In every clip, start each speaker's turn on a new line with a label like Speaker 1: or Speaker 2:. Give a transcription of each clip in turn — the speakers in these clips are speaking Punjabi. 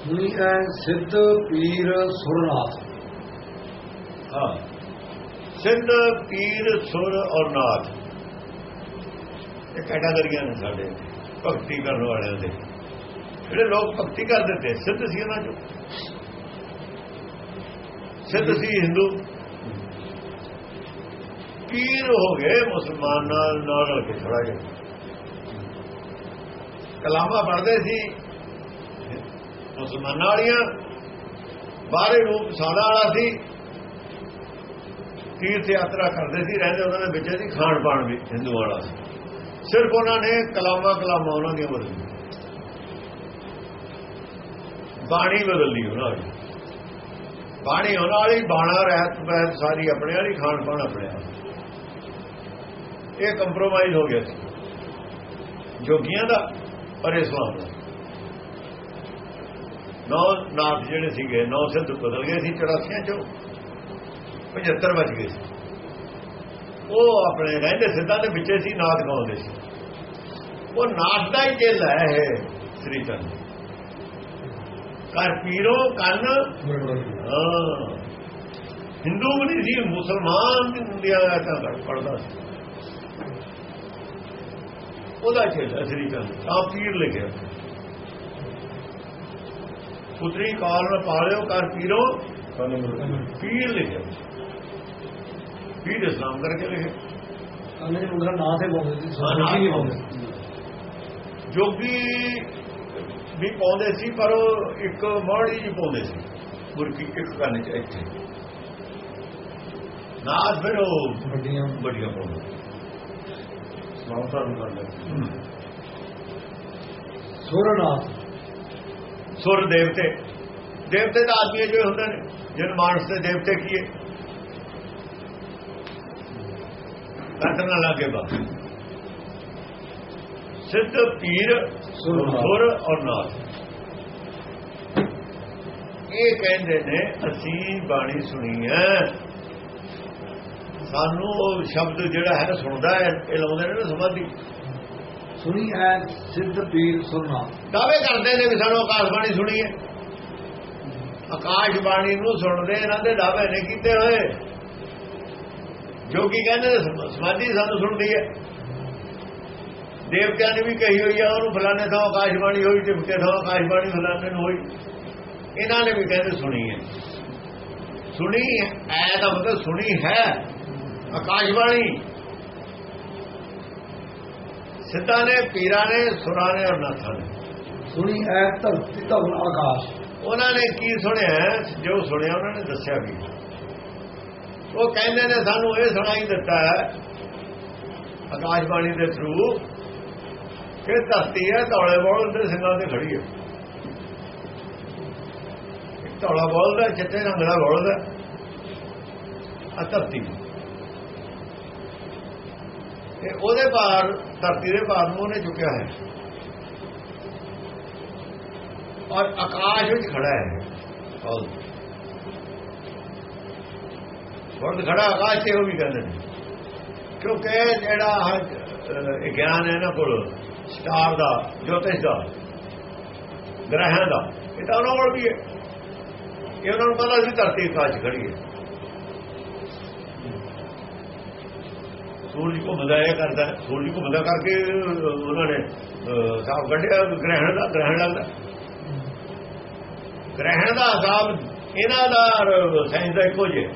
Speaker 1: ਸੁਣੀ ਐ ਸਿੱਧ ਪੀਰ ਸੁਰਨਾਥ?
Speaker 2: ਹਾਂ। ਸਿੱਧ ਪੀਰ ਸੁਰ ਔਰ ਨਾਥ। ਇਹ ਕੈਟਾਗਰੀਆਂ ਨੇ ਸਾਡੇ, ਭਗਤੀ ਕਰਨ ਵਾਲਿਆਂ ਦੇ। ਜਿਹੜੇ ਲੋਕ ਭਗਤੀ ਕਰਦੇ ਤੇ ਸਿੱਧ ਸੀ ਉਹਨਾਂ ਚੋਂ। ਸਿੱਧ ਸੀ ਹਿੰਦੂ। ਪੀਰ ਹੋ ਗਏ ਮੁਸਲਮਾਨ ਨਾਲ ਨਾਲ ਰਲ ਕੇ ਥੋੜਾ ਜਿਹਾ। ਕਲਾਮਾ ਪੜਦੇ ਸੀ। ਮੁਸਲਮਾਨਾਂ ਵਾਲੀਆਂ, ਬਾਹਰੇ ਰੂਪ ਸਾਦਾ ਵਾਲਾ ਸੀ। ਤੀਰਥ ਯਾਤਰਾ ਕਰਦੇ ਸੀ, ਰਹਿੰਦੇ ਉਹਨਾਂ ਦੇ ਵਿੱਚ ਸੀ ਖਾਣ ਪਾਣ ਵੀ, ਹਿੰਦੂ ਵਾਲਾ ਸੀ। ਸਿਰਫ ਉਹਨਾਂ ਨੇ ਕਲਾਮਾ ਕਲਾਮਾ ਉਹਨਾਂ ਦੀਆਂ ਬਦਲੀ ਬਾਣੀ ਬਦਲੀ ਉਹਨਾਂ ਦੀ ਬਾਣੀ ਉਹਨਾਂ ਵਾਲੀ, ਬਾਣਾ, ਰਹਿਤ ਬਹਿਤ ਸਾਰੀ ਆਪਣੇ ਵਾਲੀ, ਖਾਣ ਪਾਣ ਆਪਣੇ ਵਾਲਾ। ਇਹ ਕੰਪਰੋਮਾਈਜ਼ ਹੋ ਗਿਆ ਸੀ। ਜੋਗੀਆਂ ਦਾ, ਪਰ ਇਸਲਾਮ ਦਾ। ਨੌ ਨਾਥ ਜਿਹੜੇ ਸੀਗੇ, ਨੌ ਸਿੱਧ ਬਦਲ ਗਏ ਸੀ 84 ਚੋਂ। 75 ਬਚ ਗਏ ਸੀ। ਉਹ ਆਪਣੇ ਰਹਿੰਦੇ ਸਿੱਧਾਂ ਦੇ ਵਿੱਚੇ ਸੀ, ਨਾਥ ਗਾਉਂਦੇ ਸੀ। ਉਹ ਨਾਥ ਦਾ ਹੀ ਦਿਲ ਹੈ ਇਹ ਸ੍ਰੀ ਚੰਦ। ਕਰ ਪੀਰੋ, ਕੰਨ, ਹਾਂ। ਹਿੰਦੂ ਵੀ ਨਹੀਂ ਸੀ, ਮੁਸਲਮਾਨ ਦੀ ਦਾ ਤਾਂ ਪੜਦਾ ਸੀ। ਉਹਦਾ ਚੇਲਾ ਸ੍ਰੀ ਚੰਦ, ਤਾਂ ਪੀਰ ਲਿਖਿਆ ਪੁੱਤਰੀ ਕਾਲ ਨਾਲ ਪਾਲਿਓ ਕਰ ਪੀਰੋ। ਪੀਰ ਲਿਖਿਆ ਪੀਰ ਇਸਲਾਮ ਕਰਕੇ ਲਿਖਿਆ
Speaker 1: ਕਹਿੰਦੇ ਉਹਦਾ ਨਾਂ ਤੇ ਬੋਲਦੇ ਸੀ ਸੋਚੀ ਨਹੀਂ ਬੋਲਦੇ
Speaker 2: ਜੋਗੀ ਵੀ ਪਾਉਂਦੇ ਸੀ ਪਰ ਉਹ ਇੱਕ ਮਾੜੀ ਜੀ ਪਾਉਂਦੇ ਸੀ। ਮੁਰਕੀ ਇੱਕ ਕੰਨ ਚ ਇੱਥੇ। ਨਾਦ ਫਿਰ ਉਹ
Speaker 1: ਵੱਡੀਆਂ।
Speaker 2: ਵੱਡੀਆਂ ਪਾਉਂਦੇ
Speaker 1: ਸਮਾਉਤਾ ਨੂੰ ਕਰਦੇ ਸੁਰਨਾਥ
Speaker 2: ਸੁਰ ਦੇਵਤੇ। ਦੇਵਤੇ ਤਾਂ ਆਦਮੀ ਜੋ ਹੁੰਦੇ ਨੇ, ਜਨ ਮਾਨਸ ਦੇ ਦੇਵਤੇ ਕੀਏ ਕੰਨ ਨਾ ਬਾ ਸਿੱਧ ਪੀਰ
Speaker 1: ਸੁਰਨਾਥ।
Speaker 2: ਸੁਰ ਔਰ ਨਾਥ ਇਹ ਕਹਿੰਦੇ ਨੇ, ਅਸੀਂ ਬਾਣੀ ਸੁਣੀ ਹੈ। ਸਾਨੂੰ ਉਹ ਸ਼ਬਦ ਜਿਹੜਾ ਹੈ ਸੁਣਦਾ ਹੈ, ਇਹ ਲਾਉਂਦੇ ਨੇ ਨਾ ਸਮਾਧੀ
Speaker 1: ਸੁਣੀ ਐ ਸਿੱਧ ਪੀਰ ਸੁਰਨਾਥ
Speaker 2: ਦਾਅਵੇ ਕਰਦੇ ਨੇ ਵੀ ਸਾਨੂੰ ਆਕਾਸ਼ ਬਾਣੀ ਸੁਣੀ ਹੈ ਆਕਾਸ਼ ਬਾਣੀ ਨੂੰ ਸੁਣਦੇ, ਇਹਨਾਂ ਦੇ ਦਾਅਵੇ ਨੇ ਕੀਤੇ ਹੋਏ। ਜੋ ਕੀ ਕਹਿੰਦੇ ਸਮਾਧੀ ਸਾਨੂੰ ਸੁਣਦੀ ਹੈ। ਦੇਵਤਿਆਂ ਨੇ ਵੀ ਕਹੀ ਹੋਈ ਆ, ਉਹਨੂੰ ਫਲਾਣੇ ਥਾਂ ਆਕਾਸ਼ ਬਾਣੀ ਹੋਈ ਤੇ ਮੁਕੇ ਥਾਂ ਆਕਾਸ਼ ਬਾਣੀ ਫਲਾਣੇ ਨੂੰ ਹੋਈ। ਇਹਨਾਂ ਨੇ ਵੀ ਕਹਿੰਦੇ ਸੁਣੀ ਹੈ। ਸੁਣੀ ਐ ਦਾ ਮਤਲਬ ਸੁਣੀ ਹੈ। ਆਕਾਸ਼ ਬਾਣੀ ਸਿੱਧਾਂ ਨੇ ਪੀਰਾਂ ਨੇ ਸੁਰਾਂ ਨੇ ਔਰ ਨਾਥਾਂ ਨੇ।
Speaker 1: ਸੁਣੀ ਐ ਧਰਤੀ ਧਵਨ ਆਕਾਸ਼।
Speaker 2: ਉਹਨਾਂ ਨੇ ਕੀ ਸੁਣਿਆ? ਜੋ ਸੁਣਿਆ ਉਹਨਾਂ ਨੇ ਦੱਸਿਆ ਵੀ। ਉਹ ਕਹਿੰਦੇ ਨੇ ਸਾਨੂੰ ਇਹ ਸੁਣਾਈ ਦਿੱਤਾ ਹੈ ਆਕਾਸ਼ਬਾਣੀ ਦੇ ਥਰੂ ਕਿ ਧਰਤੀ ਹੈ ਧੌਲੇ ਬੋਲ ਦੇ ਸਿੰਘਾਂ ਤੇ ਖੜੀ ਹੈ। ਧੌਲਾ ਬੋਲਦਾ ਚਿੱਟੇ ਰੰਗ ਦਾ ਬੋਲਦਾ। ਆ ਧਰਤੀ ਤੇ ਉਹਦੇ ਭਾਰ ਧਰਤੀ ਦੇ ਭਾਰ ਨੂੰ ਉਹਨੇ ਚੁੱਕਿਆ ਹੈ। ਔਰ ਆਕਾਸ਼ ਵਿੱਚ ਖੜਾ ਹੈ। ਔਰ ਵਰਦ ਖੜਾ ਆਕਾਸ਼ ਤੇ ਉਹ ਵੀ ਕਹਿੰਦੇ ਨੇ। ਕਿਉਂਕਿ ਜਿਹੜਾ ਇਹ ਗਿਆਨ ਹੈ ਨਾ ਕੋਲ, ਸਟਾਰ ਦਾ, ਜੋਤਿਸ਼ ਦਾ, ਗ੍ਰਹਿਾਂ ਦਾ, ਇਹ ਤਾਂ ਉਹਨਾਂ ਕੋਲ ਵੀ ਹੈ। ਇਹ ਉਹਨਾਂ ਨੂੰ ਪਤਾ ਸੀ ਧਰਤੀ ਆਕਾਸ਼ 'ਚ ਖੜੀ ਹੈ। ਸੂਰਜ ਘੁੰਮਦਾ ਇਹ ਕਰਦਾ ਸੂਰਜ ਘੁੰਮਦਾ ਕਰਕੇ ਉਹਨਾਂ ਨੇ ਅਹ, ਹਿਸਾਬ ਕੱਢਿਆ ਗ੍ਰਹਿਣ ਦਾ ਗ੍ਰਹਿਣ ਲੱਗਦਾ ਗ੍ਰਹਿਣ ਦਾ ਹਿਸਾਬ ਇਹਨਾਂ ਦਾ ਸਾਇੰਸ ਦਾ ਇੱਕੋ ਜਿਹਾ।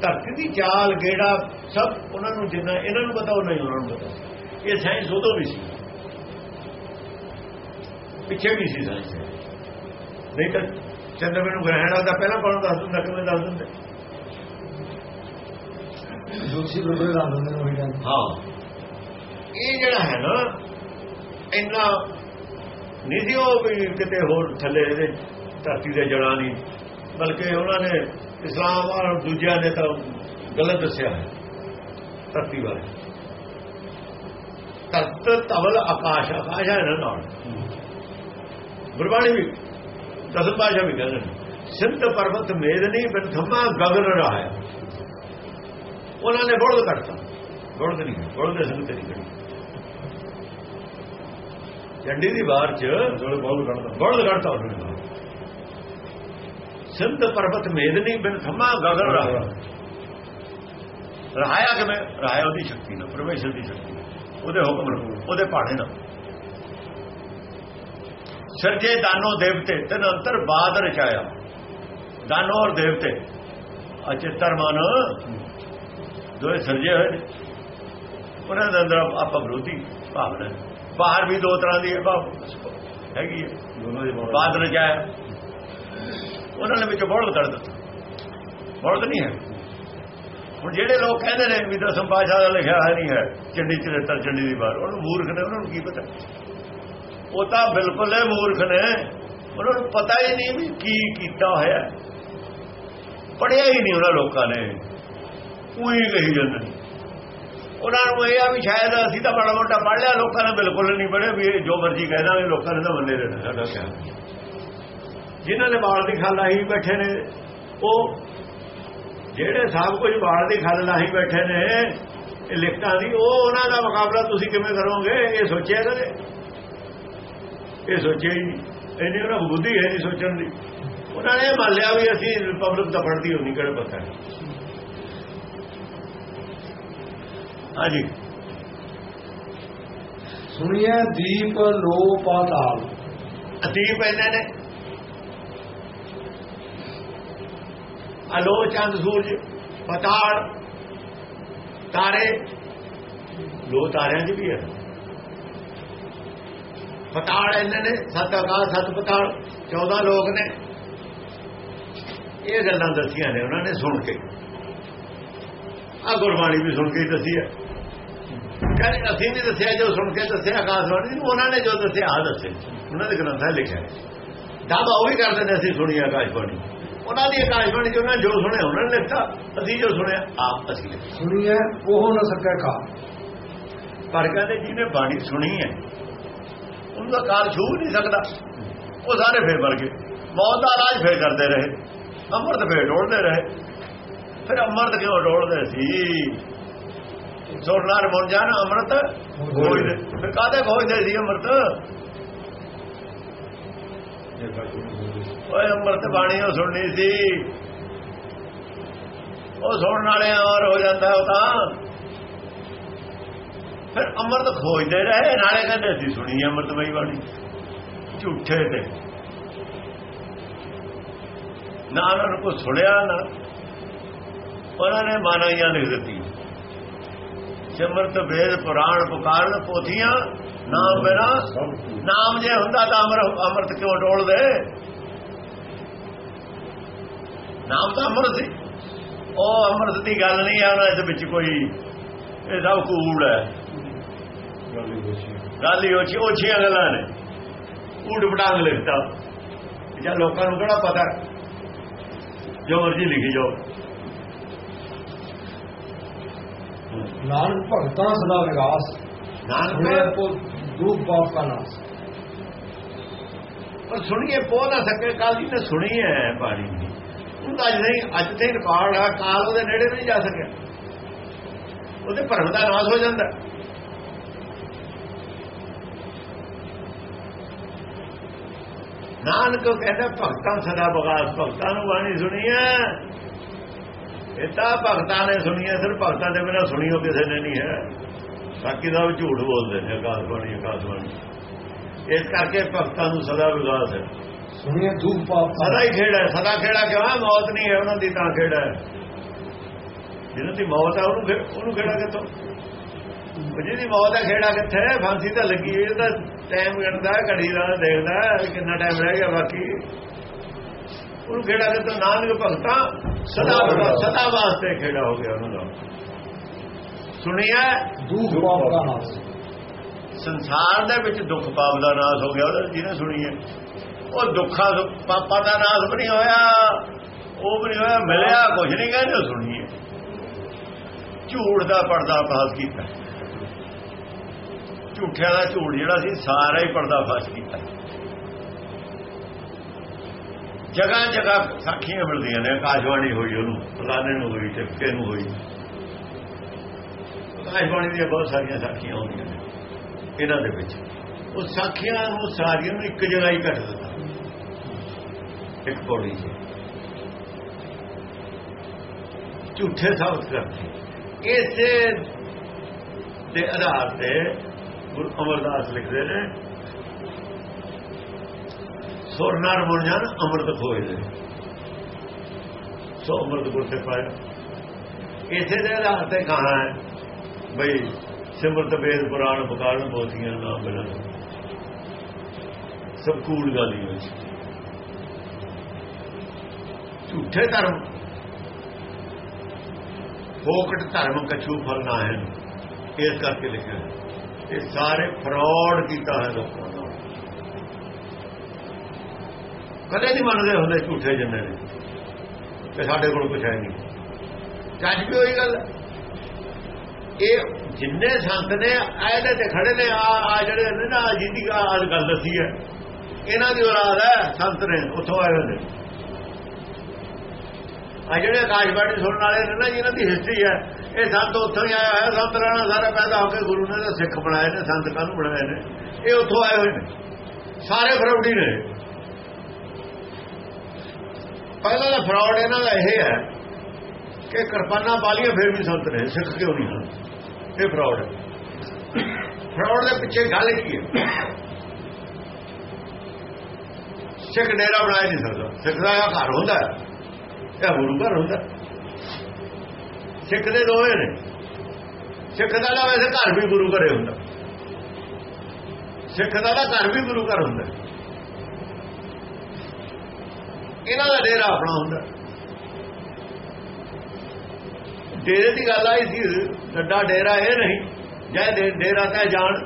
Speaker 2: ਧਰਤੀ ਦੀ ਚਾਲ ਗੇੜਾ ਸਭ ਉਹਨਾਂ ਨੂੰ ਜਿੰਨਾ ਇਹਨਾਂ ਨੂੰ ਪਤਾ ਉਹ ਨਹੀਂ ਉਹਨਾਂ ਨੂੰ ਪਤਾ। ਇਹ ਸਾਇੰਸ ਉਦੋਂ ਵੀ ਸੀ। ਪਿੱਛੇ ਵੀ ਸੀ ਸਾਇੰਸ ਨਹੀਂ ਤਾਂ ਚੰਦਰਮੇ ਨੂੰ ਗ੍ਰਹਿਣ ਲੱਗਦਾ ਪਹਿਲਾਂ ਕੌਣ ਦੱਸ ਦਿੰਦਾ ਕਿਵੇਂ ਦੱਸ ਦਿੰਦਾ।
Speaker 1: ਜੋਸ਼ੀ ਗੁਰਦੇ ਦਾ ਆਨੰਦ ਨੂੰ ਹੋਈ
Speaker 2: ਹਾਂ। ਇਹ ਜਿਹੜਾ ਹੈ ਨਾ, ਇੰਨਾ ਨਹੀਂ ਸੀ ਉਹ ਵੀ ਕਿਤੇ ਹੋਰ ਥੱਲੇ ਇਹਦੇ ਧਰਤੀ ਦੇ ਜੜਾਂ ਨਹੀਂ ਬਲਕਿ ਉਹਨਾਂ ਨੇ ਇਸਲਾਮ ਔਰ ਦੂਜਿਆਂ ਨੇ ਤਾਂ ਗਲਤ ਦੱਸਿਆ ਹੈ, ਧਰਤੀ ਬਾਰੇ ਧਰਤ ਤਵਲ ਆਕਾਸ਼ ਆਕਾਸ਼ ਹੈ ਨਾ ਨਾਲ। ਗੁਰਬਾਣੀ ਵੀ, ਦਸਮ ਪਾਸ਼ਾ ਵੀ ਕਹਿੰਦੇ ਨੇ, ਸਿੰਧ ਪਰਬਤ ਮੇਦਨੀ ਬਿਨ ਗਗਨ ਰਹਾਇਆ ਉਹਨਾਂ ਨੇ ਬੁੜਦ ਕੱਟਤਾ। ਬੁੜਦ ਨਹੀਂ, ਬੁੜਦ ਦੇ ਸੰਗ ਨਹੀਂ ਕੱਢੀ ਚੰਡੀ ਦੀ ਬਾਹਰ ਚ
Speaker 1: ਜਿਹੜੇ ਬਹੁਤ ਕੱਢਦਾ
Speaker 2: ਬੜਦ ਘੜਤਾ ਉਹਨੇ। ਸਿੰਧ ਪਰਬਤ ਮੇਦਨੀ ਬਿਨ ਥਮਾ ਗਗਨ ਰਹਾ। ਰਹਾਇਆ ਕਿਵੇਂ? ਰਹਾਇਆ ਉਹਦੀ ਸ਼ਕਤੀ ਨਾਲ, ਪਰਮੇਸ਼ਰ ਦੀ ਸ਼ਕਤੀ ਉਹਦੇ ਹੁਕਮ ਨਾਲ, ਉਹਦੇ ਭਾਣੇ ਨਾਲ। ਸਰਜੇ ਦਾਨੋ ਦੇਵਤੇ, ਤਨ ਅੰਤਰ ਬਾਦ ਰਚਾਇਆ ਦਾਨੋ ਔਰ ਦੇਵਤੇ। ਅਚਿੱਤਰ ਮਨ ਦੋਏ ਸਰਜੇ ਹੋਏ ਨੇ। ਉਹਨਾਂ ਦੇ ਅੰਦਰ ਆਪਾਂ ਵਿਰੋਧੀ ਭਾਵਨਾ ਹੈ। ਬਾਹਰ ਵੀ ਦੋ ਤਰ੍ਹਾਂ ਦੀ ਹੈ ਭਾਵ ਹੈਗੀ ਹੈ।
Speaker 1: ਦੋਨੋਂ ਦੀ ਬਾਤ
Speaker 2: ਬਾਦ ਰਚਾਇਆ ਉਹਨਾਂ ਨੇ ਵਿੱਚ ਬੋਲਦ ਕਰ ਦਿੱਤਾ। ਬੋਲਦ ਨਹੀਂ ਹੈ। ਹੁਣ ਜਿਹੜੇ ਲੋਕ ਕਹਿੰਦੇ ਨੇ ਵੀ ਦਸਮ ਪਾਸ਼ਾ ਦਾ ਲਿਖਿਆ ਹੋਇਆ ਨਹੀਂ ਹੈ ਚੰਡੀ ਚਰਿੱਤਰ ਚੰਡੀ ਦੀ ਬਾਰ ਉਹਨੂੰ ਮੂਰਖ ਨੇ ਉਹਨਾਂ ਨੂੰ ਕੀ ਪਤਾ? ਉਹ ਤਾਂ ਬਿਲਕੁਲ ਹੀ ਮੂਰਖ ਨੇ। ਉਹਨਾਂ ਨੂੰ ਪਤਾ ਹੀ ਨਹੀਂ ਵੀ ਕੀ ਕੀਤਾ ਹੋਇਆ। ਪੜਿਆ ਹੀ ਨਹੀਂ ਉਹਨਾਂ ਲੋਕਾਂ ਨੇ। ਉਹੀ ਕਹੀ ਜਾਂਦੇ। ਉਹਨਾਂ ਨੂੰ ਇਹ ਆ ਵੀ ਸ਼ਾਇਦ ਅਸੀਂ ਤਾਂ ਬੜਾ ਮੋਟਾ ਪੜ ਲਿਆ, ਲੋਕਾਂ ਨੇ ਬਿਲਕੁਲ ਨਹੀਂ ਪੜਿਆ ਵੀ ਇਹ ਜੋ ਮਰਜ਼ੀ ਕਹਿ ਵੀ ਲੋਕਾਂ ਨੇ ਤਾਂ ਮੰਨੇ ਰਹਿਣਾ, ਸਾਡਾ ਕਿਆ ਜਿਨ੍ਹਾਂ ਨੇ ਬਾਲ ਦੀ ਖੱਲ ਲਾਹੀ ਬੈਠੇ ਨੇ, ਉਹ ਜਿਹੜੇ ਸਭ ਕੁਝ ਬਾਲ ਦੀ ਖੱਲ ਲਾਹੀ ਬੈਠੇ ਨੇ, ਇਹ ਲਿਖਤਾਂ ਦੀ, ਉਹ ਉਹਨਾਂ ਦਾ ਮੁਕਾਬਲਾ ਤੁਸੀਂ ਕਿਵੇਂ ਕਰੋਗੇ? ਇਹ ਸੋਚਿਆ ਕਰੇ ਇਹ ਸੋਚਿਆ ਹੀ ਨਹੀਂ। ਇੰਨੀ ਉਹਨਾਂ ਕੋਲ ਬੁੱਧੀ ਹੈ ਨਹੀਂ ਸੋਚਣ ਦੀ। ਉਹਨਾਂ ਨੇ ਮੰਨ ਲਿਆ ਵੀ ਅਸੀਂ ਰਿਪਬਲਿਕ ਤਾਂ ਪੜਦੀ ਹੋਣੀ ਕਿਹੜੇ ਪਤਾ ਨਹੀਂ ਹਾਂਜੀ।
Speaker 1: ਸੁਣੀਏ ਦੀਪ ਲੋ ਪਾਤਾਲ
Speaker 2: ਅਤੀਬ ਇਹਨੇ ਨੇ। ਅਲੋ ਚੰਦ ਸੂਰਜ ਪਤਾਲ ਤਾਰੇ। ਲੋ ਤਾਰਿਆਂ 'ਚ ਵੀ ਹੈ। ਪਤਾਲ ਇਹਨੇ ਨੇ ਸੱਤ ਆਕਾਸ਼ ਸੱਤ ਪਤਾਲ 14 ਲੋਕ ਨੇ। ਇਹ ਗੱਲਾਂ ਦੱਸੀਆਂ ਨੇ ਉਹਨਾਂ ਨੇ ਸੁਣ ਕੇ। ਆ ਗੁਰਬਾਣੀ ਵੀ ਸੁਣ ਕੇ ਦੱਸੀ ਹੈ। ਕਹਿੰਦੇ ਅਸੀਂ ਨਹੀਂ ਦੱਸਿਆ ਜੋ ਸੁਣ ਕੇ ਦੱਸਿਆ ਆਕਾਸ਼ਵਾਣੀ ਨੂੰ ਉਹਨਾਂ ਨੇ ਜੋ ਦੱਸਿਆ ਆ ਦੱਸੇ। ਉਹਨਾਂ ਦੇ ਗ੍ਰੰਥਾਂ ਲਿਖਿਆ। ਹੈ ਦਾਵਾ ਉਹ ਵੀ ਕਰਦੇ ਨੇ ਅਸੀਂ ਸੁਣੀ ਆਕਾਸ਼ਵਾਣੀ। ਉਹਨਾਂ ਦੀ ਆਕਾਸ਼ਵਾਣੀ 'ਚ ਉਹਨਾਂ ਜੋ ਸੁਣਿਆ ਉਹਨਾਂ ਨੇ ਲਿਖਤਾ। ਅਸੀਂ ਜੋ ਸੁਣਿਆ ਆਪ ਅਸੀਂ ਲਿਖਿਆ।
Speaker 1: ਸੁਣੀਏ ਉਹ ਨਾ ਸਕੇ ਕਾ
Speaker 2: ਪਰ ਕਹਿੰਦੇ ਜਿਹਨੇ ਬਾਣੀ ਸੁਣੀ ਹੈ ਉਹਨੂੰ ਦਾ ਕਾਲ ਛੂ ਨਹੀਂ ਸਕਦਾ। ਉਹ ਸਾਰੇ ਫੇਰ ਮਰ ਗਏ। ਮੌਤ ਦਾ ਰਾਜ ਫੇਰ ਕਰਦੇ ਰਹੇ। ਅੰਮ੍ਰਿਤ ਫੇਰ ਡੋਲਦੇ ਰਹੇ। ਫਿਰ ਅੰਮ੍ਰਿਤ ਕਿਉਂ ਡੋਲਦੇ ਸੀ? ਸੋਨਾਰ ਮੁਰ ਜਾਣ ਅੰਮ੍ਰਿਤ। ਖੋਜਦੇ ਫਿਰ ਕਾਹਦੇ ਖੋਜਦੇ ਸੀ ਅੰਮ੍ਰਿਤ? ਓਏ ਅੰਮ੍ਰਿਤ ਬਾਣੀ ਉਹ ਸੁਣਨੀ ਸੀ। ਉਹ ਸੁਣਨ ਵਾਲੇ ਔਰ ਹੋ ਜਾਂਦਾ ਉਹ ਤਾਂ। ਫਿਰ ਅੰਮ੍ਰਿਤ ਖੋਜਦੇ ਰਹੇ ਨਾਲੇ ਕਹਿੰਦੇ ਸੀ ਸੁਣੀ ਅੰਮ੍ਰਿਤਮਈ ਬਾਣੀ। ਝੂਠੇ ਤੇ। ਨਾ ਉਹਨਾਂ ਨੂੰ ਕੋਈ ਸੁਣਿਆ ਨਾ। ਉਹਨਾਂ ਨੇ ਮਾਨਾਈਆਂ ਲਿਖ ਦਿੱਤੀ ਸਿਮਰਤ ਵੇਦ ਪੁਰਾਣ ਪੁਕਾਰਨ ਪੋਥੀਆਂ, ਨਾਮ ਬਿਨਾ ਨਾਮ ਜੇ ਹੁੰਦਾ ਤਾਂ ਅਮਰ ਅੰਮ੍ਰਿਤ ਕਿਉਂ ਡੋਲਦੇ? ਨਾਮ ਤਾਂ ਅੰਮ੍ਰਿਤ ਸੀ। ਉਹ ਅੰਮ੍ਰਿਤ ਦੀ ਗੱਲ ਨਹੀਂ ਆ ਉਹਨਾਂ ਦੇ ਵਿੱਚ ਕੋਈ ਇਹ ਸਭ ਕੂੜ ਹੈ। ਗੱਲ ਹੀ ਉੱਚੀ ਉੱਚੀਆਂ ਗੱਲਾਂ ਨੇ। ਊੜ ਪਟਾਂਗ ਲਿਖਤਾ। ਜਾਂ ਲੋਕਾਂ ਨੂੰ ਕਿਹੜਾ ਪਤਾ? ਜੋ ਮਰਜ਼ੀ ਲਿਖੀ ਜਾਓ।
Speaker 1: ਨਾਨਕ ਭਗਤਾਂ ਸਦਾ ਵਿਗਾਸ
Speaker 2: ਨਾਨਕ
Speaker 1: ਕੋ ਦੁਖ ਪਾਪ ਕਾ ਨਾਸ।
Speaker 2: ਪਰ ਸੁਣੀਏ ਪੋ ਨਾ ਸਕੇ ਕਾਲ ਜੀ ਨੇ ਸੁਣੀ ਹੈ ਬਾਣੀ। ਦੀ ਉਹ ਅੱਜ ਨਹੀਂ ਅੱਜ ਤੇ ਰਿਕਾਰਡ ਆ ਕਾਲ ਉਹਦੇ ਨੇੜੇ ਨਹੀਂ ਜਾ ਸਕਿਆ। ਉਹਦੇ ਭਰਮ ਦਾ ਨਾਸ ਹੋ ਜਾਂਦਾ। ਨਾਨਕ ਕਹਿੰਦਾ ਭਗਤਾਂ ਸਦਾ ਬਗਾਸ ਭਗਤਾਂ ਨੂੰ ਬਾਣੀ ਸੁਣੀ ਹੈ ਇਹ ਤਾਂ ਭਗਤਾਂ ਨੇ ਸੁਣੀ ਹੈ ਸਿਰ ਭਗਤਾਂ ਦੇ ਬਿਨਾਂ ਸੁਣੀ ਹੋ ਕਿਸੇ ਨੇ ਨਹੀਂ ਹੈ। ਬਾਕੀ ਦਾ ਝੂਠ ਬੋਲਦੇ ਨੇ ਆਕਾਸ਼ਬਾਣੀ ਆਕਾਸ਼ਬਾਣੀ ਇਸ ਕਰਕੇ ਭਗਤਾਂ ਨੂੰ ਸਦਾ ਵਿਗਾਸ ਹੈ।
Speaker 1: ਸੁਣੀਏ ਦੁਖ ਪਾਪ
Speaker 2: ਸਦਾ ਹੀ ਖੇੜਾ ਹੈ ਸਦਾ ਖੇੜਾ ਕਿਉਂ ਮੌਤ ਨਹੀਂ ਹੈ ਉਹਨਾਂ ਦੀ ਤਾਂ ਖੇੜਾ ਹੈ। ਜਿਹਨਾਂ ਦੀ ਮੌਤ ਹੈ ਉਹਨੂੰ ਉਹਨੂੰ ਖੇੜਾ ਕਿੱਥੋਂ? ਜਿਹਦੀ ਮੌਤ ਹੈ ਖੇੜਾ ਕਿੱਥੇ ਫਾਂਸੀ ਤਾਂ ਲੱਗੀ ਹੋਈ ਉਹਦਾ ਟਾਈਮ ਹੈ, ਘੜੀ ਦਾ ਦੇਖਦਾ ਕਿੰਨਾ ਟਾਈਮ ਰਹਿ ਗਿਆ ਬਾਕੀ। ਉਹਨੂੰ ਖੇੜਾ ਕਿੱਥੋਂ? ਨਾਨਕ ਭਗਤਾਂ ਸਦਾ ਸਦਾ ਵਾਸਤੇ ਖੇੜਾ ਹੋ ਗਿਆ ਉਹਨਾਂ ਦਾ। ਸੁਣਿਆ?
Speaker 1: ਦੁਖ ਪਾਪ ਨਾਸ।
Speaker 2: ਸੰਸਾਰ ਦੇ ਵਿੱਚ ਦੁੱਖ ਪਾਪ ਦਾ ਨਾਸ ਹੋ ਗਿਆ ਉਹਦਾ ਜਿਹਨੇ ਸੁਣੀ ਹੈ। ਉਹ ਦੁੱਖਾਂ ਪਾਪਾਂ ਦਾ ਨਾਸ ਵੀ ਨਹੀਂ ਹੋਇਆ। ਉਹ ਵੀ ਨਹੀਂ ਹੋਇਆ ਮਿਲਿਆ ਕੁਝ ਨਹੀਂ ਕਹਿੰਦੇ ਸੁਣੀਏ ਝੂਠ ਦਾ ਪਰਦਾ ਫਾਸ ਕੀਤਾ। ਝੂਠਿਆਂ ਦਾ ਝੂਠ ਜਿਹੜਾ ਸੀ ਸਾਰਾ ਹੀ ਪਰਦਾ ਫਾਸ ਕੀਤਾ। ਜਗ੍ਹਾ ਜਗ੍ਹਾ ਸਾਖੀਆਂ ਮਿਲਦੀਆਂ ਨੇ, ਆਕਾਸ਼ਵਾਣੀ ਹੋਈ ਉਹਨੂੰ, ਫਲਾਣੇ ਨੂੰ ਹੋਈ ਟਿੱਕੇ ਨੂੰ ਹੋਈ। ਆਕਾਸ਼ਵਾਣੀ ਦੀਆਂ ਬਹੁਤ ਸਾਰੀਆਂ ਸਾਖੀਆਂ ਹੁੰਦੀਆਂ ਨੇ, ਇਹਨਾਂ ਦੇ ਵਿੱਚ। ਉਹ ਸਾਖੀਆਂ ਨੂੰ ਸਾਰੀਆਂ ਨੂੰ ਇੱਕ ਜਗ੍ਹਾ ਹੀ ਕੱਟ ਦਿੱਤਾ ਇੱਕ ਪੌੜੀ 'ਚ ਝੂਠੇ ਸਾਬਤ ਕਰਦੇ। ਇਸੇ ਦੇ ਆਧਾਰ ਤੇ ਗੁਰੂ ਅਮਰਦਾਸ ਲਿਖਦੇ ਨੇ ਸੁਰ ਨਰ ਮੁਰ ਜਨ ਅੰਮ੍ਰਿਤ ਖੋਏ ਦੇ। ਸੋ ਅੰਮ੍ਰਿਤ ਗੁਰ ਤੇ ਪਾਇਆ। ਇਸੇ ਦੇ ਆਧਾਰ ਤੇ ਕਹਾ ਹੈ। ਬਈ ਸਿਮਰਤ ਵੇਦ ਪੁਰਾਣ ਬਕਾਰਨ ਬੋਧੀਆਂ ਨਾਮ ਮਿਲਣ। ਸਭ ਕੂੜ ਗਾਲੀ ਹੋਈ ਝੂਠੇ ਧਰਮ। ਫੋਕਟ ਧਰਮ ਕਛੂ ਫਲ ਨਾ ਹੈ। ਇਸ ਕਰਕੇ ਲਿਖਿਆ। ਇਹ ਸਾਰੇ ਫਰਾਡ ਕੀਤਾ ਹੈ ਲੋਕਾਂ ਦਾ ਕਦੇ ਨਹੀਂ ਮੰਨਦੇ ਹੁੰਦੇ ਝੂਠੇ ਜਿੰਨੇ ਨੇ ਕਿ ਸਾਡੇ ਕੋਲ ਕੁਝ ਹੈ ਨਹੀਂ। ਚੱਜ ਵੀ ਹੋਈ ਗੱਲ। ਇਹ ਜਿੰਨੇ ਸੰਤ ਨੇ, ਇਹਦੇ ਤੇ ਖੜੇ ਨੇ, ਆ ਆ ਜਿਹੜੇ ਨੇ ਨਾ, ਜਿਹਦੀ ਅੱਜ ਗੱਲ ਦੱਸੀ ਹੈ। ਇਹਨਾਂ ਦੀ ਔਲਾਦ ਹੈ, ਸੰਤ ਨੇ, ਉੱਥੋਂ ਆਏ ਹੋਏ ਨੇ। ਆ ਜਿਹੜੇ ਆਕਾਸ਼ਬਾਣੀ ਸੁਣਨ ਵਾਲੇ ਨੇ ਨਾ, ਜਿਹਨਾਂ ਦੀ ਹਿਸਟਰੀ ਹੈ, ਇਹ ਸੰਤ ਉੱਥੋਂ ਹੀ ਆਇਆ ਹੋਇਆ, ਸੰਤ ਰਾਣਾ ਸਾਰਾ ਪੈਦਾ ਹੋ ਕੇ ਗੁਰੂ ਨੇ ਤਾਂ ਸਿੱਖ ਬਣਾਏ ਨੇ, ਸੰਤ ਕਾਹਨੂੰ ਬਣਾਏ ਨੇ। ਇਹ ਉੱਥੋਂ ਆਏ ਹੋਏ ਨੇ। ਸਾਰੇ ਫਰੌਡੀ ਨੇ। ਪਹਿਲਾਂ ਦਾ ਫਰਾਡ ਇਹਨਾਂ ਦਾ ਇਹ ਹੈ ਕਿ ਕਿਰਪਾਨਾਂ ਪਾਲੀਆਂ, ਫਿਰ ਵੀ ਸੰਤ ਨੇ, ਸਿੱਖ ਕਿਉਂ ਨਹੀਂ ਹਨ? ਇਹ ਫਰਾਡ ਹੈ। ਫਰਾਡ ਦੇ ਪਿੱਛੇ ਗੱਲ ਕੀ ਹੈ? ਸਿੱਖ ਡੇਰਾ ਬਣਾਇਆ ਨਹੀਂ ਸਕਦਾ। ਸਿੱਖ ਦਾ ਘਰ ਹੁੰਦਾ ਇਹ ਗੁਰੂ ਘਰ ਹੁੰਦਾ ਸਿੱਖ ਦੇ ਦੋਵੇਂ ਨੇ। ਸਿੱਖ ਦਾ ਨਾ ਵੈਸੇ ਘਰ ਵੀ ਗੁਰੂ ਘਰੇ ਹੁੰਦਾ। ਸਿੱਖ ਦਾ ਨਾ ਘਰ ਵੀ ਗੁਰੂ ਘਰ ਹੁੰਦਾ ਇਹਨਾਂ ਦਾ ਡੇਰਾ ਆਪਣਾ ਹੁੰਦਾ। ਡੇਰੇ ਦੀ ਗੱਲ ਆਈ ਸੀ ਵੱਡਾ ਡੇਰਾ ਇਹ ਨਹੀਂ ਜੈ ਡੇਰਾ ਤਾਂ ਜਾਣ।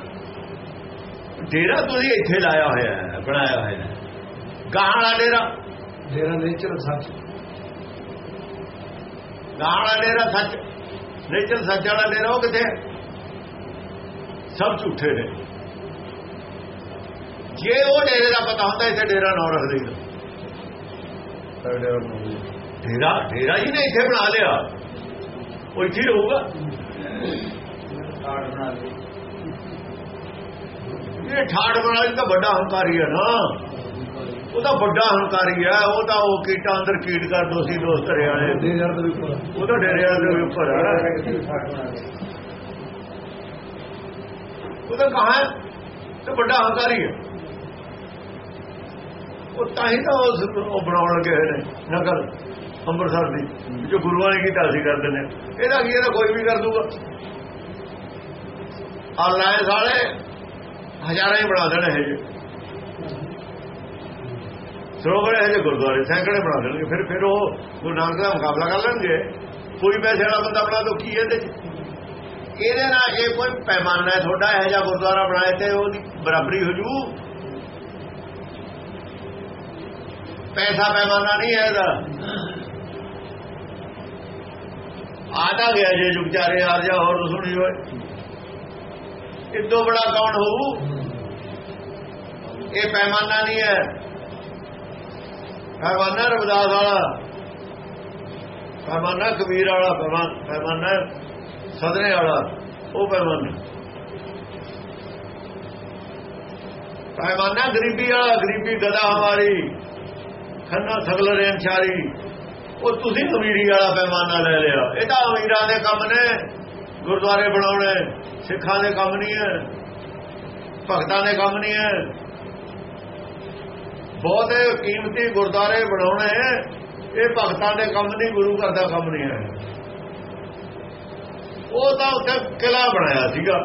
Speaker 2: ਡੇਰਾ ਤੁਸੀਂ ਇੱਥੇ ਲਾਇਆ ਹੋਇਆ ਹੈ ਬਣਾਇਆ ਹੋਇਆ ਹੈ। ਗਾਂ ਵਾਲਾ ਡੇਰਾ।
Speaker 1: ਡੇਰਾ ਨੇਚਰ ਸੱਚ।
Speaker 2: ਗਾਂ ਵਾਲਾ ਡੇਰਾ ਸੱਚ। ਨੇਚਰ ਸੱਚ ਵਾਲਾ ਡੇਰਾ ਉਹ ਕਿੱਥੇ? ਸਭ ਝੂਠੇ ਨੇ। ਜੇ ਉਹ ਡੇਰੇ ਦਾ ਪਤਾ ਹੁੰਦਾ ਇੱਥੇ ਡੇਰਾ ਨਾ ਰੱਖ ਦੇਈਦਾ ਡੇਰਾ ਡੇਰਾ ਹੀ ਨੇ ਇੱਥੇ ਬਣਾ ਲਿਆ। ਉਹ ਇੱਥੇ ਰਹੂਗਾ। ਇਹ ਠਾੜ ਬਣਾਈ ਤਾਂ ਵੱਡਾ ਹੰਕਾਰੀ ਹੈ ਨਾ। ਉਹ ਤਾਂ ਵੱਡਾ ਹੰਕਾਰੀ ਹੈ ਉਹ ਤਾਂ ਉਹ ਕੀਟਾਂ ਅੰਦਰ ਕੀਟ ਕਰ ਦੋਸਤ ਵਾਲੇ।
Speaker 1: ਦੇ ਜਰ ਦੇ ਉੱਪਰ
Speaker 2: ਉਹ ਤਾਂ ਡੇਰਿਆਂ ਦੇ ਉੱਪਰ ਉਹ ਤਾਂ ਕਹਾਂ ਤੇ ਵੱਡਾ ਹੰਕਾਰੀ ਹੈ ਉਹ ਤਾਂ ਹੀ ਤਾਂ ਉਸ ਉਹ ਬਣਾਉਣ ਲੱਗੇ ਹੋਏ ਨੇ, ਨਕਲ, ਅੰਮ੍ਰਿਤਸਰ ਦੀ, ਜੋ ਗੁਰੂਆਂ ਨੇ ਕੀਤਾ ਸੀ ਕਰਦੇ ਨੇ। ਇਹਦਾ ਕੀ, ਇਹਦਾ ਕੋਈ ਵੀ ਕਰ ਦੂਗਾ। ਅੱਲਾਹ ਸਾਲੇ, ਹਜ਼ਾਰਾਂ ਹੀ ਬਣਾ ਦੇਣੇ ਹੈ ਜੀ। ਸਰੋਵਰ ਹੈ ਜੇ ਗੁਰਦੁਆਰੇ, ਸੈਂਕੜੇ ਬਣਾ ਦੇਣਗੇ। ਫਿਰ ਫਿਰ ਉਹ ਗੁਰੂ ਨਾਨਕ ਦਾ ਮੁਕਾਬਲਾ ਕਰ ਲੈਣਗੇ। ਕੋਈ ਪੈਸੇ ਵਾਲਾ ਬੰਦਾ ਬਣਾ ਦੋ, ਕੀ ਇਹਦੇ ਚ? ਇਹਦੇ ਨਾਲ ਜੇ ਕੋਈ ਪੈਮਾਨਾ ਤੁਹਾਡਾ ਇਹ ਜਿਹਾ ਗੁਰਦੁਆਰਾ ਬਣਾਏ ਤੇ ਉਹਦੀ ਬਰਾਬਰੀ ਹੋ ਜੂ। ਪੈਸਾ ਪੈਮਾਨਾ ਨਹੀਂ ਹੈ ਇਹਦਾ। ਆਦਾ ਗਿਆ ਜੇ ਜੁਗ ਆ ਜਾ, ਹੋਰ ਸੁਣੀ ਹੋਏ। ਇਦੋਂ ਬੜਾ ਕੌਣ ਹੋਊ? ਇਹ ਪੈਮਾਨਾ ਨਹੀਂ ਹੈ। ਪੈਮਾਨਾ ਰਬਦਾਸ ਵਾਲਾ। ਪੈਮਾਨਾ ਕਬੀਰ ਵਾਲਾ ਪੈਮਾਨਾ ਸਦਰੇ ਵਾਲਾ, ਉਹ ਪੈਮਾਨਾ। ਪੈਮਾਨਾ ਗਰੀਬੀ ਵਾਲਾ, ਗਰੀਬੀ ਗਦਾ ਹਮਾਰੀ। ਖੰਨਾ ਸਗਲ ਰੇਂਚਾਰੀ ਉਹ ਤੁਸੀਂ ਅਮੀਰੀ ਵਾਲਾ ਪੈਮਾਨਾ ਲੈ ਲਿਆ। ਇਹ ਤਾਂ ਅਮੀਰਾਂ ਦੇ ਕੰਮ ਨੇ, ਗੁਰਦੁਆਰੇ ਬਣਾਉਣੇ, ਸਿੱਖਾਂ ਦੇ ਕੰਮ ਨਹੀਂ ਹੈ ਭਗਤਾਂ ਦੇ ਕੰਮ ਨਹੀਂ ਹੈ ਬਹੁਤੇ ਕੀਮਤੀ ਗੁਰਦੁਆਰੇ ਬਣਾਉਣੇ, ਇਹ ਭਗਤਾਂ ਦੇ ਕੰਮ ਨਹੀਂ, ਗੁਰੂ ਘਰ ਦਾ ਕੰਮ ਨਹੀਂ ਹੈ ਉਹ ਤਾਂ ਉੱਥੇ ਕਿਲਾ ਬਣਾਇਆ ਸੀਗਾ।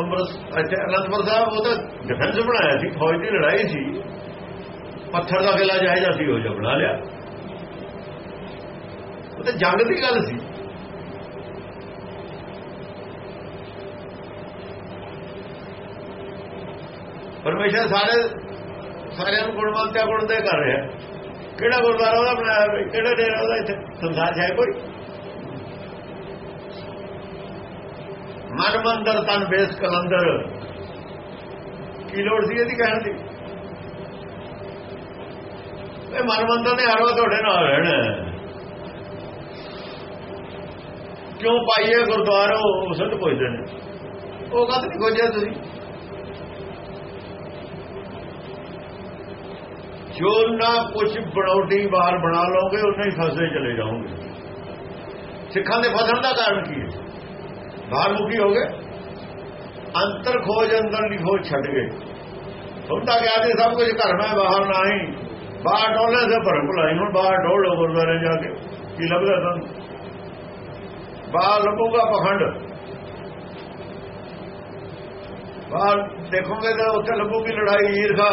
Speaker 2: ਅੰਮ੍ਰਿਤ ਇੱਥੇ ਅਨੰਦਪੁਰ ਸਾਹਿਬ, ਉਹ ਤਾਂ ਡਿਫੈਂਸ ਬਣਾਇਆ ਸੀ, ਫੌਜ ਦੀ ਲੜਾਈ ਸੀ। ਪੱਥਰ ਦਾ ਕਿਲਾ ਜਾਇਦਾ ਸੀ, ਉਹ ਜੋ ਬਣਾ ਲਿਆ। ਉਹ ਤਾਂ ਜੰਗ ਦੀ ਗੱਲ ਸੀ। ਪਰਮੇਸ਼ਰ ਸਾਰੇ ਸਾਰਿਆਂ ਨੂੰ ਗੁਣਵੰਤਿਆ ਗੁਣ ਦੇ ਕਰ ਰਿਹਾ। ਕਿਹੜਾ ਗੁਰਦੁਆਰਾ ਉਹਦਾ ਬਣਾਇਆ ਹੋਇਆ? ਕਿਹੜਾ ਡੇਰਾ ਉਹਦਾ ਇੱਥੇ? ਸੰਸਾਰ ਹੈ ਕੋਈ। ਮਨ ਮੰਦਰ ਤਨ ਬੇਸ ਕਲੰਦਰ। ਕੀ ਲੋੜ ਸੀ ਇਹਦੀ ਕਹਿਣ ਦੀ? ਇਹ ਮਨ ਮੰਦਰ ਨੇ ਹਰ ਵਾਰ ਤੁਹਾਡੇ ਨਾਲ ਰਹਿਣਾ ਕਿਉਂ ਪਾਈਏ ਗੁਰਦੁਆਰਾ, ਉਹ ਸੰਤ ਪੁੱਛਦੇ ਨੇ। ਉਹ ਕਦ ਨਹੀਂ ਖੋਜਿਆ ਤੁਸੀਂ। ਜੋ ਨਾ ਕੁਝ ਬਣਾਉਟੀ ਬਾਹਰ ਬਣਾ ਲਓਗੇ, ਉਨਾ ਹੀ ਫਸਦੇ ਚਲੇ ਜਾਓਗੇ। ਸਿੱਖਾਂ ਦੇ ਫਸਣ ਦਾ ਕਾਰਨ ਕੀ ਹੈ? ਬਾਹਰ ਮੁਕੀ ਹੋ ਗਏ। ਅੰਤਰ ਖੋਜ, ਅੰਦਰ ਦੀ ਖੋਜ, ਛੱਡ ਗਏ। ਹੁੰਦਾ ਗਿਆ ਤੇ ਸਭ ਕੁਝ ਘਰ ਮੈਂ ਬਾਹਰ ਨਾ ਹੀ। ਬਾਹਰ ਡੋਲੇ ਸੇ ਭਰਮ ਭੁਲਾਈ ਹੁਣ ਬਾਹਰ ਡੋਲ ਡੋਲੋ ਗੁਰਦਾਰੇ ਜਾ ਕੇ। ਕੀ ਲੱਭਦਾ ਤੁਹਾਨੂੰ? ਬਾਹਰ ਲੱਭੂਗਾ ਪਖੰਡ। ਬਾਹਰ ਦੇਖੋਗੇ ਤਾਂ ਉੱਥੇ ਲੱਭੂਗੀ ਲੜਾਈ, ਈਰਖਾ।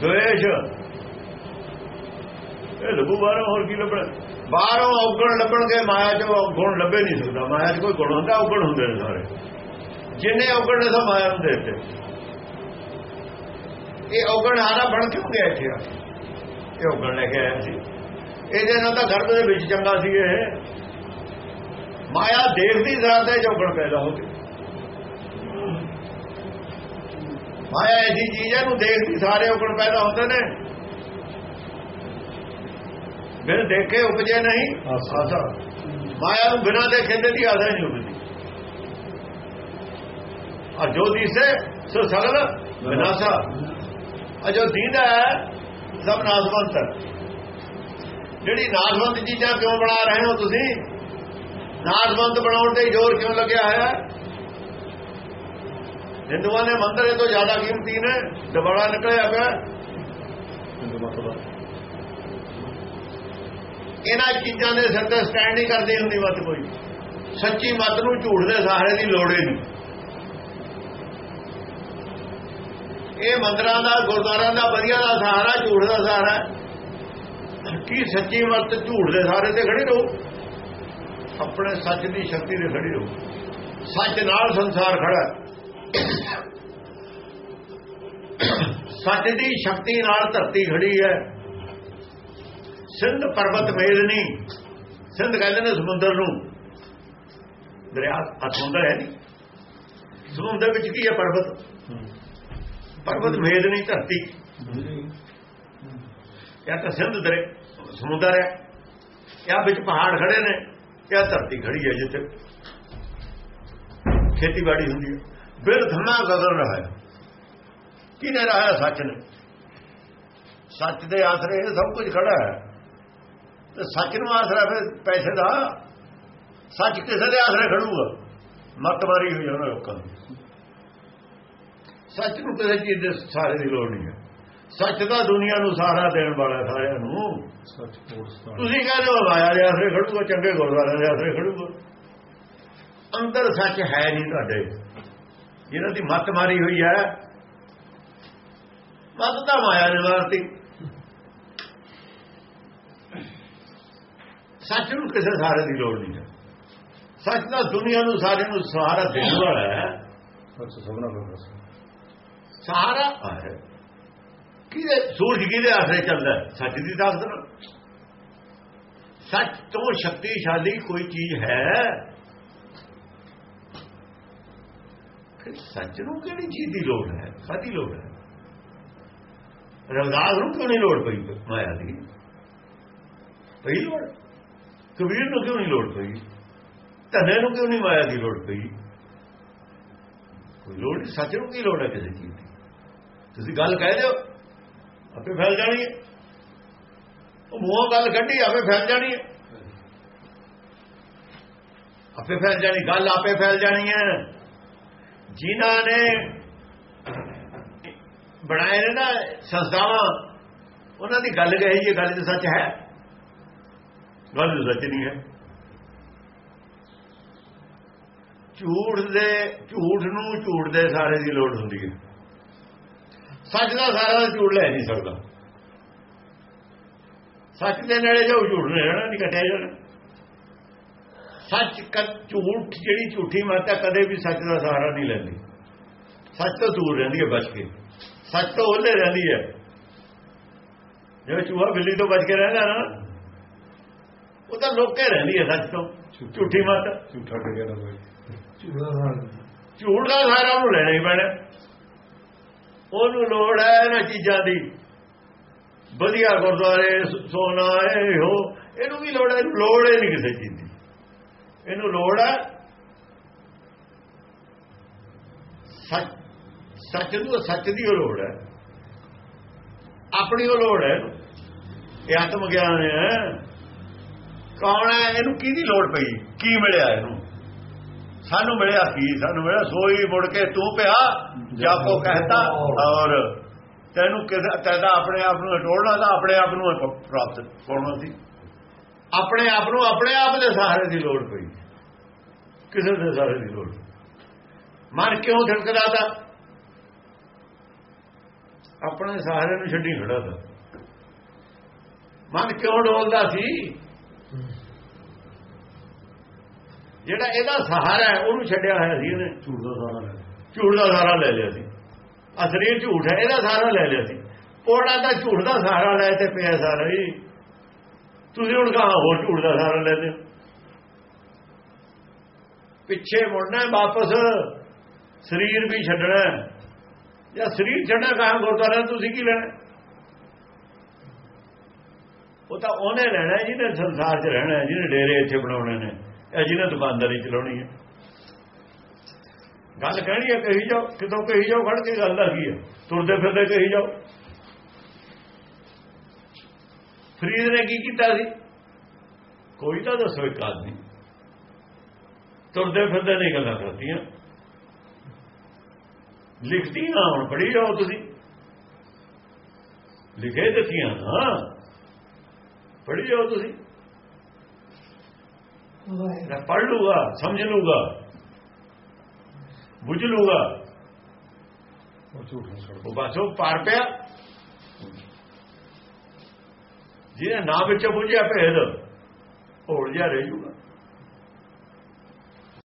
Speaker 2: ਦੁਏਸ਼ ਇਹ ਲੱਭੂ ਬਾਹਰੋਂ, ਹੋਰ ਕੀ ਲੱਭਣਾ? ਬਾਹਰੋਂ ਔਗਣ ਲੱਭਣਗੇ, ਮਾਇਆ 'ਚ ਗੁਣ ਲੱਭੇ ਨਹੀਂ ਸਕਦਾ। ਮਾਇਆ 'ਚ ਕੋਈ ਗੁਣ ਹੁੰਦਾ, ਔਗਣ ਹੁੰਦੇ ਨੇ ਸਾਰੇ। ਜਿੰਨੇ ਔਗਣ ਨੇ ਸਭ ਮਾਇਆ ਨੂੰ ਦੇ ਇਹ ਔਗਣ ਹਾਰਾ ਬਣ ਕਿਉਂ ਗਿਆ ਇੱਥੇ ਆ? ਇਹ ਔਗਣ ਲੈ ਕੇ ਆਇਆ ਸੀ। ਇਹਦੇ ਨਾਲ ਤਾਂ ਗਰਭ ਦੇ ਵਿੱਚ ਚੰਗਾ ਸੀ ਇਹ। ਮਾਇਆ ਦੇਖਦੀ ਜ਼ਰਾ ਤੇ ਔਗਣ ਪੈਦਾ ਹੋ ਗਏ ਮਾਇਆ ਐਸੀ ਚੀਜ਼ ਹੈ ਨੂੰ ਦੇਖਦੀ ਸਾਰੇ ਔਗਣ ਪੈਦਾ ਹੁੰਦੇ ਨੇ। ਬਿਨ ਦੇਖੇ ਉਪਜੇ ਨਹੀਂ।
Speaker 1: ਆਸਾ।
Speaker 2: ਮਾਇਆ ਨੂੰ ਬਿਨਾਂ ਦੇਖੇ ਤੇ ਦੀ ਆਸਾ ਨਹੀਂ ਉਪਜਦੀ। ਆ ਜੋ ਦਿਸੇ ਸੋ ਸਗਲ ਵਿਨਾਸ਼ਾ ਅਜੋ ਜੋ ਹੈ, ਸਭ ਨਾਸਵੰਤ। ਜਿਹੜੀ ਨਾਸਵੰਤ ਚੀਜ਼ਾਂ ਕਿਉਂ ਬਣਾ ਰਹੇ ਹੋ ਤੁਸੀਂ? ਨਾਸਵੰਤ ਬਣਾਉਣ ਤੇ ਜ਼ੋਰ ਕਿਉਂ ਲੱਗਿਆ ਹੋਇਆ ਹੈ? ਹਿੰਦੂਆਂ ਨੇ ਮੰਦਰ ਇਹ ਤੋਂ ਜ਼ਿਆਦਾ ਕੀਮਤੀ ਨੇ, ਦੁਬਾਰਾ ਨਿਕਲਿਆ ਪਿਆ ਇਹਨਾਂ ਚੀਜ਼ਾਂ ਦੇ ਸਿਰ ਤੇ ਸਟੈਂਡ ਨਹੀਂ ਕਰਦੀ ਹੁੰਦੀ ਮਤ ਕੋਈ। ਸੱਚੀ ਮਤ ਨੂੰ ਝੂਠ ਦੇ ਸਹਾਰੇ ਦੀ ਲੋੜ ਹੀ ਨਹੀਂ। ਇਹ ਮੰਦਰਾਂ ਦਾ, ਗੁਰਦੁਆਰਿਆਂ ਦਾ ਵਧੀਆ ਦਾ ਸਹਾਰਾ, ਝੂਠ ਦਾ ਸਹਾਰਾ ਕੀ ਸੱਚੀ ਵਰਤ ਝੂਠ ਦੇ ਸਹਾਰੇ ਤੇ ਖੜੀ ਰਹੋ? ਆਪਣੇ ਸੱਚ ਦੀ ਸ਼ਕਤੀ ਤੇ ਖੜੀ ਰਹੋ। ਸੱਚ ਨਾਲ ਸੰਸਾਰ ਖੜਾ ਸੱਚ ਦੀ ਸ਼ਕਤੀ ਨਾਲ ਧਰਤੀ ਖੜੀ ਹੈ। ਸਿੰਧ ਪਰਬਤ ਮੇਦਨੀ ਸਿੰਧ ਕਹਿੰਦੇ ਨੇ ਸਮੁੰਦਰ ਨੂੰ। ਦਰਿਆ ਆ ਸਮੁੰਦਰ ਹੈ ਨਹੀਂ ਸਮੁੰਦਰ ਵਿੱਚ ਕੀ ਹੈ ਪਰਬਤ? ਪਰਬਤ ਨਹੀਂ, ਧਰਤੀ। ਜਾਂ ਤਾਂ ਸਿੰਧ ਦਰੇ, ਸਮੁੰਦਰ ਹੈ। ਜਾਂ ਵਿੱਚ ਪਹਾੜ ਖੜੇ ਨੇ ਜਾਂ ਧਰਤੀ ਖੜੀ ਹੈ ਜਿੱਥੇ। ਖੇਤੀਬਾੜੀ ਹੁੰਦੀ ਹੈ। ਬਿਰ ਬਿਰਧਨਾ ਗਗਨ ਰਹਾ ਹੈ ਕਿਨੇ ਰਹਾ ਸੱਚ ਨੇ? ਸੱਚ ਦੇ ਆਸਰੇ ਸਭ ਕੁਝ ਖੜਾ ਹੈ। ਤੇ ਸੱਚ ਨੂੰ ਆਸਰਾ ਫਿਰ ਪੈਸੇ ਦਾ। ਸੱਚ ਕਿਸੇ ਦੇ ਆਸਰੇ ਖੜੂਗਾ। ਮੱਤ ਮਾਰੀ ਹੋਈ ਉਹਨਾਂ ਲੋਕਾਂ ਦੀ। ਸੱਚ ਨੂੰ ਕਿਸੇ ਚੀਜ਼ ਦੇ ਸਾਰੇ ਦੀ ਲੋੜ ਨਹੀਂ ਹੈ। ਸੱਚ ਦਾ ਦੁਨੀਆ ਨੂੰ ਸਹਾਰਾ ਦੇਣ ਵਾਲਾ ਸਾਰਿਆਂ ਨੂੰ।
Speaker 1: ਸੱਚ
Speaker 2: ਤੁਸੀਂ ਕਹਿੰਦੇ ਹੋ ਮਾਇਆ ਦੇ ਆਸਰੇ ਖੜੂਗਾ ਚੰਗੇ ਗੁਰਦੁਆਰਿਆਂ ਦੇ ਆਸਰੇ ਖੜੂਗਾ। ਅੰਦਰ ਸੱਚ ਹੈ ਨਹੀਂ ਤੁਹਾਡੇ। ਜਿਹਨਾਂ ਦੀ ਮੱਤ ਮਾਰੀ ਹੋਈ ਹੈ। ਮੱਤ ਤਾਂ ਮਾਇਆ ਨੇ ਮਾਰਤੀ ਸੱਚ ਨੂੰ ਕਿਸੇ ਸਹਾਰੇ ਦੀ ਲੋੜ ਨਹੀਂ ਹੈ। ਸੱਚ ਦਾ ਦੁਨੀਆ ਨੂੰ ਸਾਰੇ ਨੂੰ ਸਹਾਰਾ ਦੇਣ ਵਾਲਾ ਹੈ।
Speaker 1: ਸੱਚ ਸਭਨਾ ਦਾ ਦੱਸ
Speaker 2: ਸਹਾਰਾ ਹੈ ਕਿਹਦੇ ਸੂਰਜ ਕਿਹਦੇ ਆਸਰੇ ਚੱਲਦਾ? ਸੱਚ ਦੀ ਤਾਕਤ ਨਾਲ ਸੱਚ ਤੋਂ ਸ਼ਕਤੀਸ਼ਾਲੀ ਕੋਈ ਚੀਜ਼ ਹੈ। ਫਿਰ ਸੱਚ ਨੂੰ ਕਿਹੜੀ ਚੀਜ਼ ਦੀ ਲੋੜ ਹੈ? ਕਾਦੀ ਲੋੜ ਹੈ? ਰਵਦਾਸ ਨੂੰ ਕਿਉਂ ਨਹੀਂ ਲੋੜ ਪਈ ਮਾਇਆ ਦੀ? ਪਈ ਲੋੜ? ਕਬੀਰ ਨੂੰ ਕਿਉਂ ਨਹੀਂ ਲੋੜ ਪਈ? ਧਨੇ ਨੂੰ ਕਿਉਂ ਨਹੀਂ ਮਾਇਆ ਦੀ ਲੋੜ ਪਈ? ਕੋਈ ਲੋੜ ਸੱਚ ਨੂੰ ਕੀ ਲੋੜ ਹੈ ਕਿਸੇ ਚੀਜ਼ ਦੀ? ਤੁਸੀਂ ਗੱਲ ਕਹਿ ਦਿਓ ਆਪੇ ਫੈਲ ਜਾਣੀ ਹੈ। ਉਹ ਮੂੰਹੋਂ ਗੱਲ ਕੱਢੀ, ਆਪੇ ਫੈਲ ਜਾਣੀ ਹੈ। ਆਪੇ ਫੈਲ ਜਾਣੀ, ਗੱਲ ਆਪੇ ਫੈਲ ਜਾਣੀ ਹੈ। ਜਿਨ੍ਹਾਂ ਨੇ ਬਣਾਏ ਨੇ ਨਾ ਸੰਸਥਾਵਾਂ, ਉਹਨਾਂ ਦੀ ਗੱਲ ਕਹੀ ਜੇ ਗੱਲ ਤੇ ਸੱਚ ਹੈ। ਗੱਲ ਸੱਚ ਨਹੀਂ ਹੈ। ਝੂਠ ਦੇ, ਝੂਠ ਨੂੰ ਝੂਠ ਦੇ ਸਾਰੇ ਦੀ ਲੋੜ ਹੁੰਦੀ ਹੈ। ਸੱਚ ਦਾ ਸਾਰਾ ਦਾ ਝੂਠ ਲੈ ਨਹੀਂ ਸਕਦਾ। ਸੱਚ ਦੇ ਨੇੜੇ ਜੋ ਝੂਠ ਨੇ ਰਹਿਣਾ ਨਹੀਂ ਕੱਟਿਆ ਜਾਣਾ। ਸੱਚ ਕ ਝੂਠ ਜਿਹੜੀ ਝੂਠੀ ਮਾਤਾ ਕਦੇ ਵੀ ਸੱਚ ਦਾ ਸਹਾਰਾ ਨਹੀਂ ਲੈਂਦੀ। ਸੱਚ ਤੋਂ ਦੂਰ ਰਹਿੰਦੀ ਹੈ ਬਚ ਕੇ। ਸੱਚ ਤੋਂ ਉਹਲੇ ਰਹਿੰਦੀ ਹੈ। ਜਿਵੇਂ ਚੂਹਾ ਬਿੱਲੀ ਤੋਂ ਬਚ ਕੇ ਰਹਿੰਦਾ ਨਾ ਉਹ ਤਾਂ ਲੋਕੇ ਰਹਿੰਦੀ ਹੈ ਸੱਚ ਤੋਂ। ਝੂਠੀ ਮਤ
Speaker 1: ਝੂਠਾ ਟਿਕਿਆ ਨਾ ਕੋਈ?
Speaker 3: ਝੂਠਾ
Speaker 2: ਝੂਠ ਦਾ ਸਹਾਰਾ ਉਹਨੂੰ ਲੈਣਾ ਹੀ ਪੈਣਾ। ਉਹਨੂੰ ਲੋੜ ਹੈ ਇਹਨਾਂ ਚੀਜ਼ਾਂ ਦੀ। ਵਧੀਆ ਗੁਰਦੁਆਰੇ ਸੋਨਾ ਇਹ। ਹੋ ਇਹਨੂੰ ਵੀ ਲੋੜ ਹੈ, ਇਹਨੂੰ ਲੋੜ ਹੀ ਨਹੀਂ ਕਿਸੇ ਚੀਜ਼ ਦੀ। ਇਹਨੂੰ ਲੋੜ ਹੈ ਸੱਚ ਸੱਚ ਨੂੰ ਸੱਚ ਦੀ ਓ ਲੋੜ ਹੈ। ਆਪਣੀ ਉਹ ਲੋੜ ਹੈ ਇਹਨੂੰ। ਇਹ ਆਤਮ ਗਿਆਨ ਹੈ। ਕੌਣ ਹੈ? ਇਹਨੂੰ ਕਿਹਦੀ ਲੋੜ ਪਈ? ਕੀ ਮਿਲਿਆ ਇਹਨੂੰ? ਸਾਨੂੰ ਮਿਲਿਆ ਕੀ? ਸਾਨੂੰ ਮਿਲਿਆ ਸੋਈ ਮੁੜ ਕੇ ਤੂੰ ਪਿਆ ਜਾਪੋ ਕਹਤਾ ਔਰ ਤੈਨੂੰ ਕਿਸੇ ਤੈਦਾ ਆਪਣੇ ਆਪ ਨੂੰ ਟੋੜਨਾ ਤਾਂ ਆਪਣੇ ਆਪ ਨੂੰ ਪ੍ਰਾਪਤ ਹੋਣਾ ਸੀ। ਆਪਣੇ ਆਪ ਨੂੰ ਆਪਣੇ ਆਪ ਦੇ ਸਹਾਰੇ ਦੀ ਲੋੜ ਪਈ। ਕਿਸੇ ਦੇ ਸਹਾਰੇ ਦੀ ਲੋੜ ਮਨ ਕਿਉਂ ਧੜਕਦਾ ਤਾ? ਆਪਣੇ ਸਹਾਰੇ ਨੂੰ ਛੱਡੀ ਖੜਾ ਤਾ। ਮਨ ਕਿਉਂ ਡੋਲਦਾ ਸੀ? ਜਿਹੜਾ ਇਹਦਾ ਸਹਾਰਾ ਹੈ ਉਹਨੂੰ ਛੱਡਿਆ ਹੋਇਆ ਸੀ ਇਹਨੇ।
Speaker 1: ਝੂਠ ਦਾ ਸਾਰਾ ਲੈ
Speaker 2: ਝੂਠ ਦਾ ਸਹਾਰਾ ਲੈ ਲਿਆ ਸੀ। ਸਰੀਰ ਝੂਠ ਹੈ ਇਹਦਾ ਸਹਾਰਾ ਲੈ ਲਿਆ ਸੀ। ਕੋੜਾ ਦਾ ਝੂਠ ਦਾ ਸਹਾਰਾ ਲੈ ਤੇ ਪਿਆ ਸਾਰਾ ਹੀ। ਤੁਸੀਂ ਹੁਣ ਕਹਾਂ ਹੋਰ ਝੂਠ ਦਾ ਸਹਾਰਾ ਲੈਂਦੇ ਹੋ ਪਿੱਛੇ ਮੁੜਨਾ ਵਾਪਸ। ਸਰੀਰ ਵੀ ਛੱਡਣਾ। ਜਾਂ ਸਰੀਰ ਛੱਡਣਾ ਕਹਾਂ ਗੁਰਦੁਆਰਾ ਤੁਸੀਂ ਕੀ ਲੈਣਾ? ਉਹ ਤਾਂ ਉਹਨੇ ਲੈਣਾ ਜਿਹਨੇ ਸੰਸਾਰ 'ਚ ਰਹਿਣਾ ਜਿਹਨੇ ਡੇਰੇ ਇੱਥੇ ਬਣਾਉਣੇ ਨੇ। ਇਹ ਜਿਹਨੇ ਦੁਕਾਨਦਾਰੀ ਚਲਾਉਣੀ ਹੈ। ਗੱਲ ਕਹਿਣੀ ਹੈ ਕਹੀ ਜਾਓ, ਕਿਤੋਂ ਕਹੀ ਜਾਓ, ਖੜ ਕੇ ਗੱਲ ਦਾ ਕੀ ਹੈ। ਤੁਰਦੇ ਫਿਰਦੇ ਕਹੀ ਜਾਓ। ਫਰੀਦ ਨੇ ਕੀ ਕੀਤਾ ਸੀ? ਕੋਈ ਤਾਂ ਦੱਸੋ ਇੱਕ ਆਦਮੀ। ਤੁਰਦੇ ਫਿਰਦੇ ਨਹੀਂ ਗੱਲਾਂ ਕਰਦੀਆਂ। ਲਿਖਦੀਆਂ ਹੁਣ, ਪੜ੍ਹੀ ਜਾਓ ਤੁਸੀਂ। ਲਿਖੇ ਦਿੱਤੀਆਂ ਨਾ। ਪੜ੍ਹੀ ਜਾਓ ਤੁਸੀਂ। ਮੈਂ ਪੜ੍ਹ ਲੂਗਾ ਸਮਝ ਲੂਗਾ ਬੁੱਝ ਲੂਗਾ
Speaker 1: ਉਹ ਝੂਠ
Speaker 2: ਬਸ ਉਹ ਪਾਰ ਪਿਆ ਜਿਹਨੇ ਨਾ ਵਿੱਚ ਬੁੱਝਿਆ ਭੇਦ ਹੋੜ ਜਾ ਰਹਿ ਜੂਗਾ